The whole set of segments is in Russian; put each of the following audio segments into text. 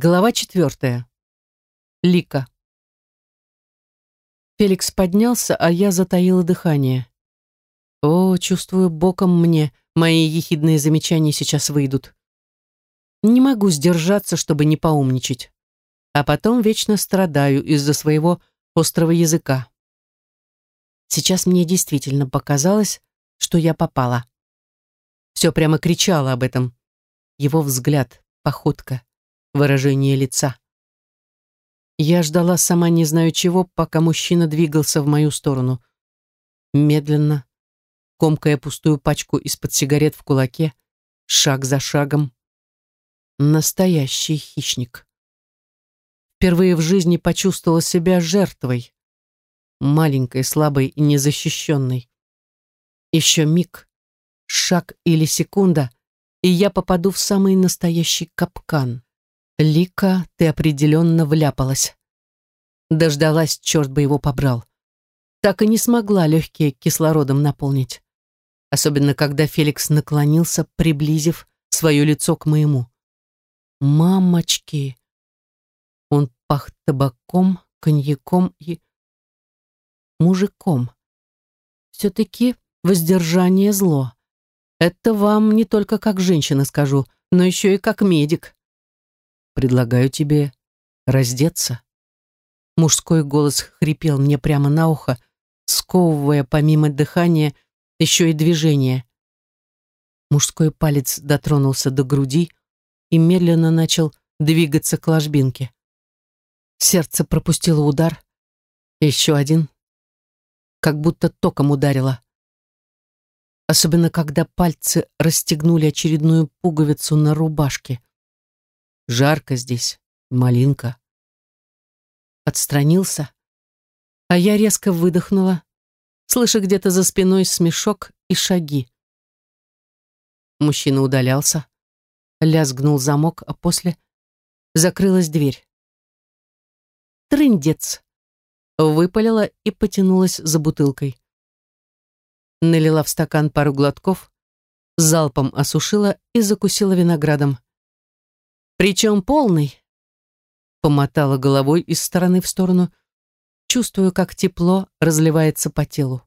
Глава четвертая. Лика. Феликс поднялся, а я затаила дыхание. О, чувствую, боком мне мои ехидные замечания сейчас выйдут. Не могу сдержаться, чтобы не поумничать. А потом вечно страдаю из-за своего острого языка. Сейчас мне действительно показалось, что я попала. Все прямо кричало об этом. Его взгляд, походка, выражение лица. Я ждала сама не знаю чего, пока мужчина двигался в мою сторону. Медленно, комкая пустую пачку из-под сигарет в кулаке, шаг за шагом. Настоящий хищник. Впервые в жизни почувствовала себя жертвой. Маленькой, слабой и незащищенной. Еще миг, шаг или секунда, и я попаду в самый настоящий капкан. Лика, ты определенно вляпалась. Дождалась, черт бы его побрал. Так и не смогла легкие кислородом наполнить. Особенно, когда Феликс наклонился, приблизив свое лицо к моему. Мамочки! Он пах табаком, коньяком и... мужиком. Все-таки воздержание зло. Это вам не только как женщина скажу, но еще и как медик. Предлагаю тебе раздеться. Мужской голос хрипел мне прямо на ухо, сковывая помимо дыхания еще и движение. Мужской палец дотронулся до груди и медленно начал двигаться к ложбинке. Сердце пропустило удар. Еще один. Как будто током ударило. Особенно, когда пальцы расстегнули очередную пуговицу на рубашке. Жарко здесь, малинка. Отстранился, а я резко выдохнула, слыша где-то за спиной смешок и шаги. Мужчина удалялся, лязгнул замок, а после закрылась дверь. Трындец! Выпалила и потянулась за бутылкой. Налила в стакан пару глотков, залпом осушила и закусила виноградом. Причем полный. Помотала головой из стороны в сторону, чувствую, как тепло разливается по телу.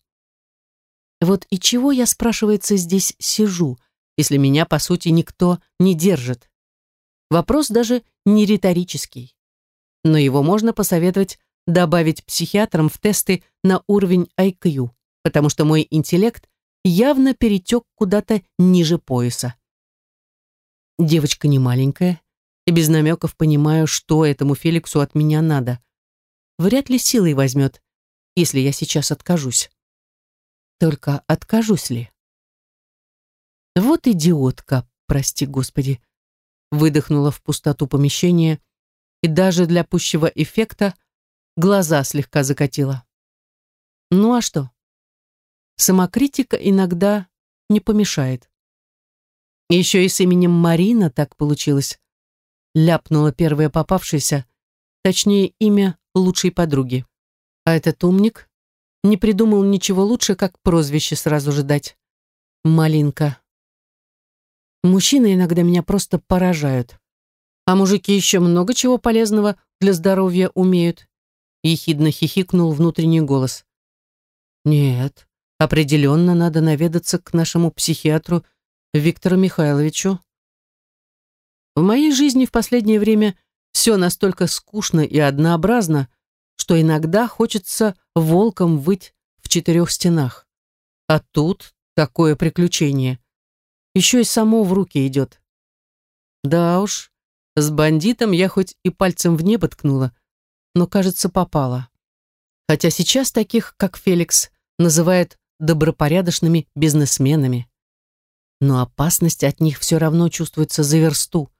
Вот и чего я, спрашивается, здесь сижу, если меня, по сути, никто не держит? Вопрос даже не риторический. Но его можно посоветовать добавить психиатрам в тесты на уровень IQ, потому что мой интеллект явно перетек куда-то ниже пояса. Девочка не маленькая, и без намеков понимаю, что этому Феликсу от меня надо. Вряд ли силой возьмет, если я сейчас откажусь. Только откажусь ли? Вот идиотка, прости господи. Выдохнула в пустоту помещения и даже для пущего эффекта глаза слегка закатила. Ну а что? Самокритика иногда не помешает. Еще и с именем Марина так получилось ляпнула первая попавшаяся, точнее имя лучшей подруги. А этот умник не придумал ничего лучше, как прозвище сразу же дать. Малинка. Мужчины иногда меня просто поражают. А мужики еще много чего полезного для здоровья умеют. Ехидно хихикнул внутренний голос. Нет, определенно надо наведаться к нашему психиатру Виктору Михайловичу. В моей жизни в последнее время все настолько скучно и однообразно, что иногда хочется волком выть в четырех стенах. А тут такое приключение. Еще и само в руки идет. Да уж, с бандитом я хоть и пальцем в небо ткнула, но, кажется, попала. Хотя сейчас таких, как Феликс, называют добропорядочными бизнесменами. Но опасность от них все равно чувствуется за версту.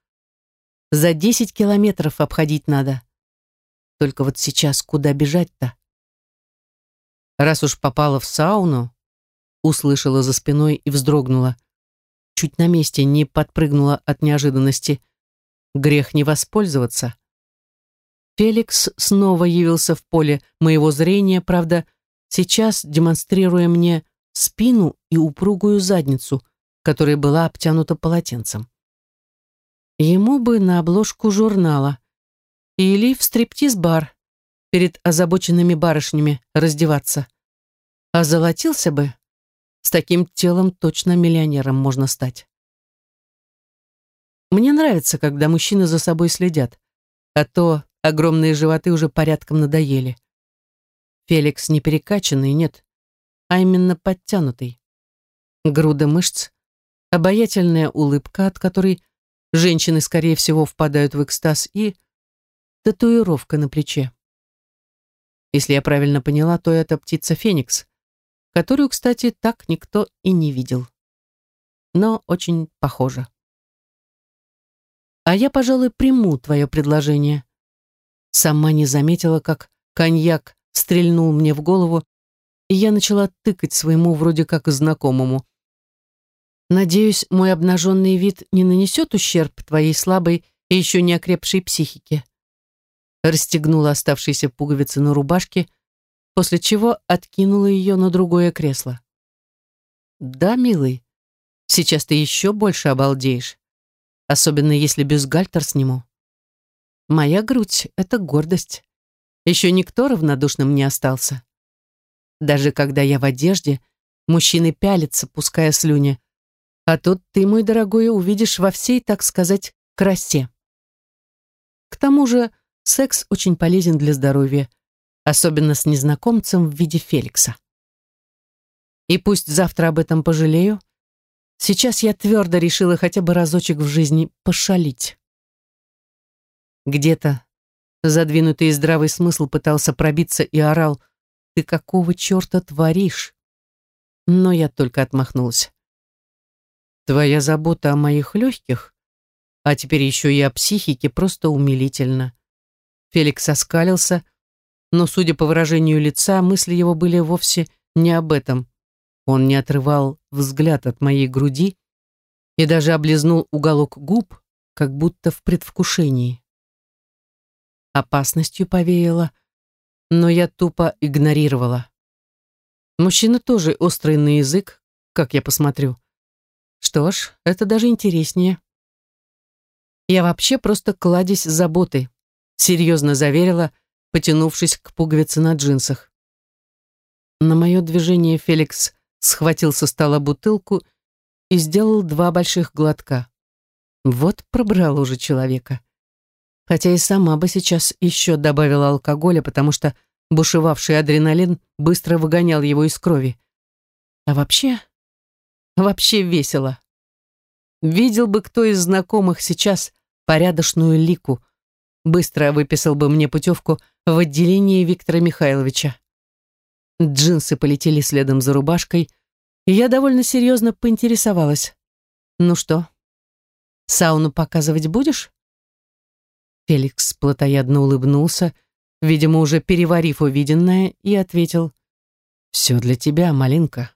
За десять километров обходить надо. Только вот сейчас куда бежать-то? Раз уж попала в сауну, услышала за спиной и вздрогнула. Чуть на месте не подпрыгнула от неожиданности. Грех не воспользоваться. Феликс снова явился в поле моего зрения, правда, сейчас демонстрируя мне спину и упругую задницу, которая была обтянута полотенцем. Ему бы на обложку журнала. Или в стриптиз-бар перед озабоченными барышнями раздеваться. А золотился бы. С таким телом точно миллионером можно стать. Мне нравится, когда мужчины за собой следят, а то огромные животы уже порядком надоели. Феликс не перекачанный, нет, а именно подтянутый. Груда мышц, обаятельная улыбка, от которой женщины, скорее всего, впадают в экстаз, и татуировка на плече. Если я правильно поняла, то это птица Феникс, которую, кстати, так никто и не видел. Но очень похоже. А я, пожалуй, приму твое предложение. Сама не заметила, как коньяк стрельнул мне в голову, и я начала тыкать своему вроде как знакомому. Надеюсь, мой обнаженный вид не нанесет ущерб твоей слабой и еще не окрепшей психике. Расстегнула оставшиеся пуговицы на рубашке, после чего откинула ее на другое кресло. Да, милый, сейчас ты еще больше обалдеешь, особенно если бюстгальтер сниму. Моя грудь — это гордость. Еще никто равнодушным не остался. Даже когда я в одежде, мужчины пялятся, пуская слюни, а тут ты, мой дорогой, увидишь во всей, так сказать, красе. К тому же секс очень полезен для здоровья, особенно с незнакомцем в виде Феликса. И пусть завтра об этом пожалею, сейчас я твердо решила хотя бы разочек в жизни пошалить. Где-то задвинутый здравый смысл пытался пробиться и орал «Ты какого черта творишь?» Но я только отмахнулась. Твоя забота о моих легких, а теперь еще и о психике, просто умилительно. Феликс оскалился, но, судя по выражению лица, мысли его были вовсе не об этом. Он не отрывал взгляд от моей груди и даже облизнул уголок губ, как будто в предвкушении. Опасностью повеяло, но я тупо игнорировала. Мужчина тоже острый на язык, как я посмотрю. Что ж, это даже интереснее. Я вообще просто кладезь заботы, серьезно заверила, потянувшись к пуговице на джинсах. На мое движение Феликс схватил со стола бутылку и сделал два больших глотка. Вот пробрал уже человека. Хотя и сама бы сейчас еще добавила алкоголя, потому что бушевавший адреналин быстро выгонял его из крови. А вообще, Вообще весело. Видел бы кто из знакомых сейчас порядочную лику, быстро выписал бы мне путевку в отделение Виктора Михайловича. Джинсы полетели следом за рубашкой, и я довольно серьезно поинтересовалась. «Ну что, сауну показывать будешь?» Феликс плотоядно улыбнулся, видимо, уже переварив увиденное, и ответил «Все для тебя, малинка».